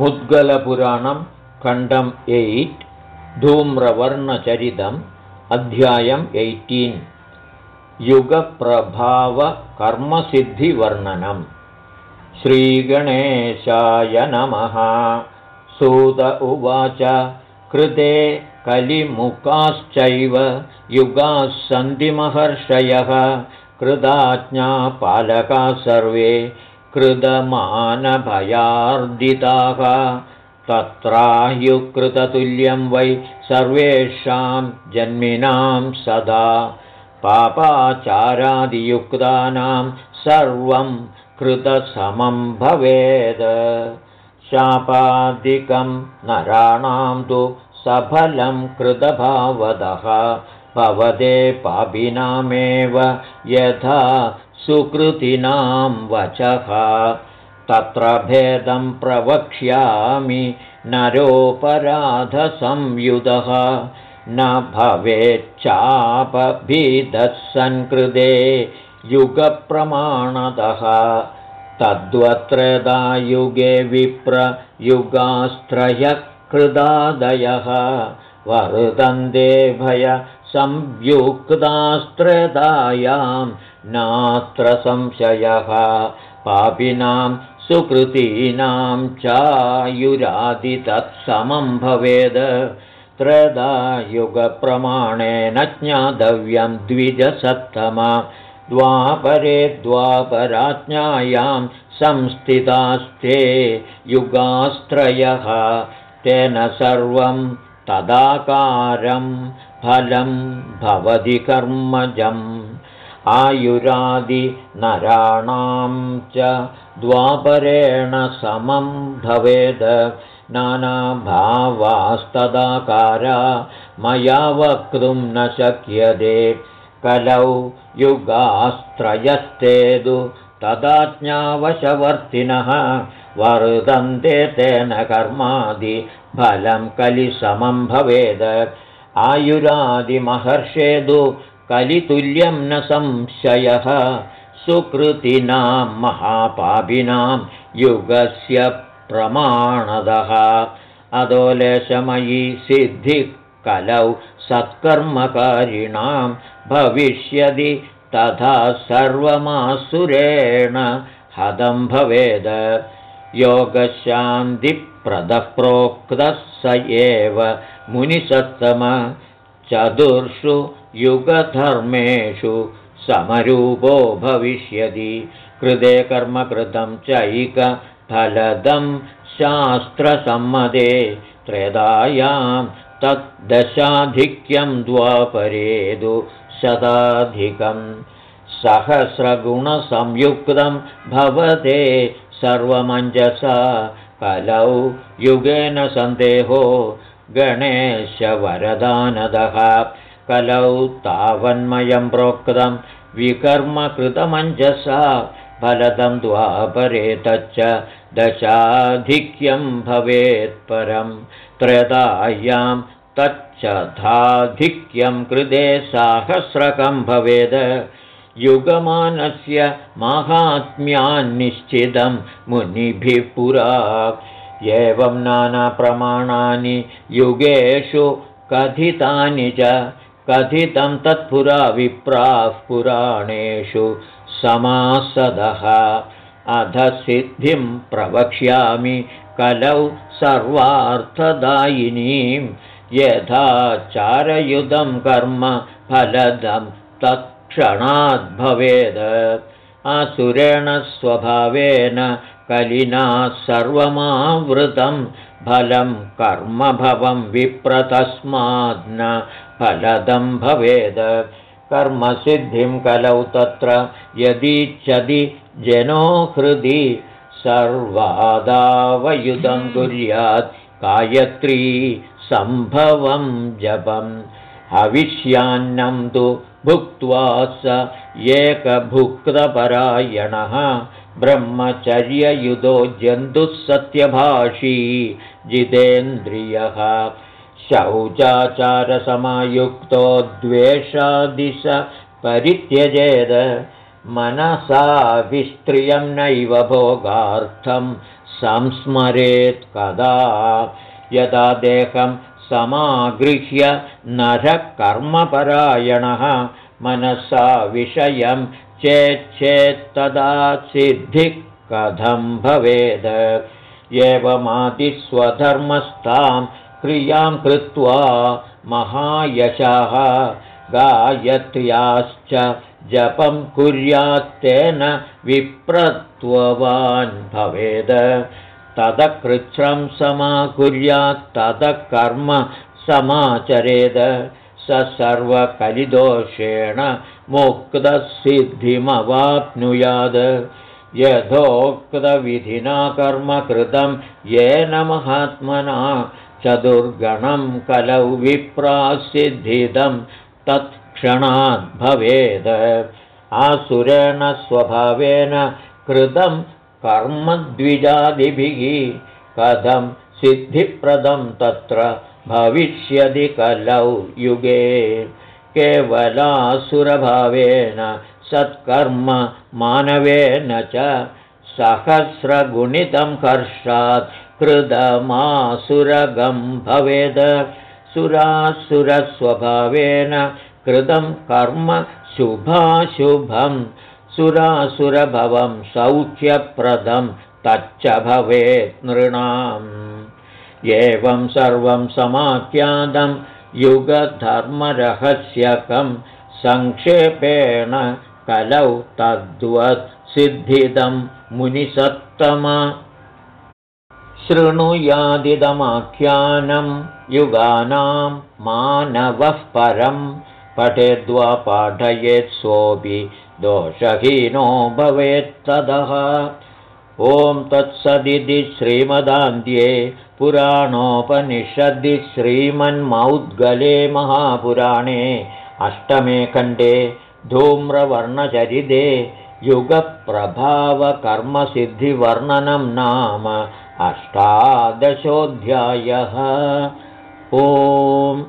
मुद्गलपुराणं खण्डम् eight धूम्रवर्णचरितम् अध्यायम् eighteen. युगप्रभावकर्मसिद्धिवर्णनम्। श्रीगणेशाय नमः। सूत उवाच कृते कलिमुखाश्चैव युगाः सन्धिमहर्षयः कृदाज्ञापालकाः सर्वे कृतमानभयार्दिताः। तत्रायुकृततुल्यं वै सर्वेषां जन्मिनां सदा। पापाचारादियुक्तानां सर्वं कृतसमं भवेद्। शापादिकं नराणां तु सफलं कृतभावदः। भवते पापिनामेव यथा सुकृतिनां वचः तत्र भेदं प्रवक्ष्यामि नरोपराधसंयुधः न भवेच्चापभीदः सन्कृते युगप्रमाणतः। तद्वत्रदायुगे विप्रयुगास्त्रयकृदादयः वरुदन्ते भय संयुक्तास्त्रदायां नात्र संशयः। पापिनां सुकृतीनां चायुरादितत्समं भवेद्। त्रदायुगप्रमाणेन ज्ञातव्यं द्विजसत्तमा। द्वापरे द्वापराज्ञायां संस्थितास्ते युगास्त्रयः। तेन सर्वं तदाकारं फलं भवति कर्मजम्। आयुरादिनराणां च द्वापरेण समं भवेद्। नानाभावास्तदाकारा मया वक्तुं न शक्यते। कलौ युगास्त्रयस्तेदु तदाज्ञावशवर्तिनः वर्धन्ते तेन कर्मादिफलं कलिसमं भवेद्। आयुरादिमहर्षेदु कलितुल्यं न संशयः। सुकृतिनां महापापिनां युगस्य प्रमाणदः। अदोलेशमयी सिद्धिः कलौ सत्कर्मकारिणां भविष्यति तथा सर्वमासुरेण हतं भवेद योगशान्तिप्रदः प्रोक्तः स एव मुनिसत्तम चतुर्षु युगधर्मेषु समरूपो भविष्यति। कृते कर्मकृतं चैकफलदं शास्त्रसम्मते। त्रेदायां तद्दशाधिक्यं द्वापरेदु शताधिकं। सहस्रगुणसंयुक्तं भवते सर्वमञ्जसा कलौ युगेन सन्देहो गणेशवरदानदः। कलौ तावन्मयं प्रोक्तं विकर्मकृतमञ्जसा फलदं द्वापरे तच्च दशाधिक्यं भवेत्परं त्रेतायां तच्चथाधिक्यं कृते साहस्रकं भवेद् युगमानस्य माहात्म्यान्निश्चितं मुनिभिः पुरा। एवं नानाप्रमाणानि युगेषु कथितानि च कथितं तत्पुरा विप्राः पुराणेषु समासदः। अधसिद्धिं प्रवक्ष्यामि कलौ सर्वार्थदायिनीं। यथा चारयुधं कर्म फलदं तत्क्षणाद्भवेद् असुरेण स्वभावेन कलिना सर्वमावृतं। फलं कर्मभवं विप्रतस्माद्न फलदं भवेद्। कर्मसिद्धिं कलौ तत्र यदीच्छति जनो हृदि। सर्वादावयुधं कुर्यात्। गायत्री सम्भवं जपं हविष्यान्नं तु भुक्त्वा स एकभुक्तपरायणः। ब्रह्मचर्ययुधो जन्तुः सत्यभाषी जितेन्द्रियः। शौचाचारसमायुक्तो द्वेषादिश परित्यजेद। मनसा विस्त्रियं नैव भोगार्थं संस्मरेत् कदा। यदा देहं समागृह्य नरः कर्मपरायणः। मनसा विषयं चेच्छेत्तदा सिद्धिः कथं भवेद्। एवमादिस्वधर्मस्थां क्रियां कृत्वा महायशः गायत्र्याश्च जपं कुर्यात्तेन विप्रत्ववान् भवेद तदकृच्छ्रं समाकुर्यात् ततः कर्म समाचरेद। स सर्वकलिदोषेण मुक्तसिद्धिमवाप्नुयात्। यथोक्तविधिना कर्म कृतं येन महात्मना चतुर्गणं कलौ विप्रासिद्धिदं तत्क्षणाद्भवेद् आसुरेण स्वभावेन कृतं कर्मद्विजादिभिः कथं सिद्धिप्रदं तत्र भविष्यति कलौ युगे। केवलासुरभावेन सत्कर्म मानवेन च सहस्रगुणितं कर्षात् कृतमासुरगं भवेद। सुरासुरस्वभावेन कृतं कर्म शुभाशुभं सुरासुरभवं सौख्यप्रदं तच्च भवेत् नृणाम्। एवं सर्वं समाख्यातं युगधर्मरहस्यकं संक्षेपेण कलौ तद्वत् सिद्धिदं मुनिसत्तम। शृणुयादिदमाख्यानं युगानां मानवः परं पठेद्वा पाठयेत् सोऽपि दोषहीनो भवेत्तदः ॐ तत्सदिति श्रीमदान्ध्ये पुराणोपनिषदि श्रीमन्मौद्गले महापुराणे अष्टमे खण्डे धूम्रवर्णचरिते युगप्रभावकर्मसिद्धिवर्णनं नाम अष्टादशोऽध्यायः। ओम्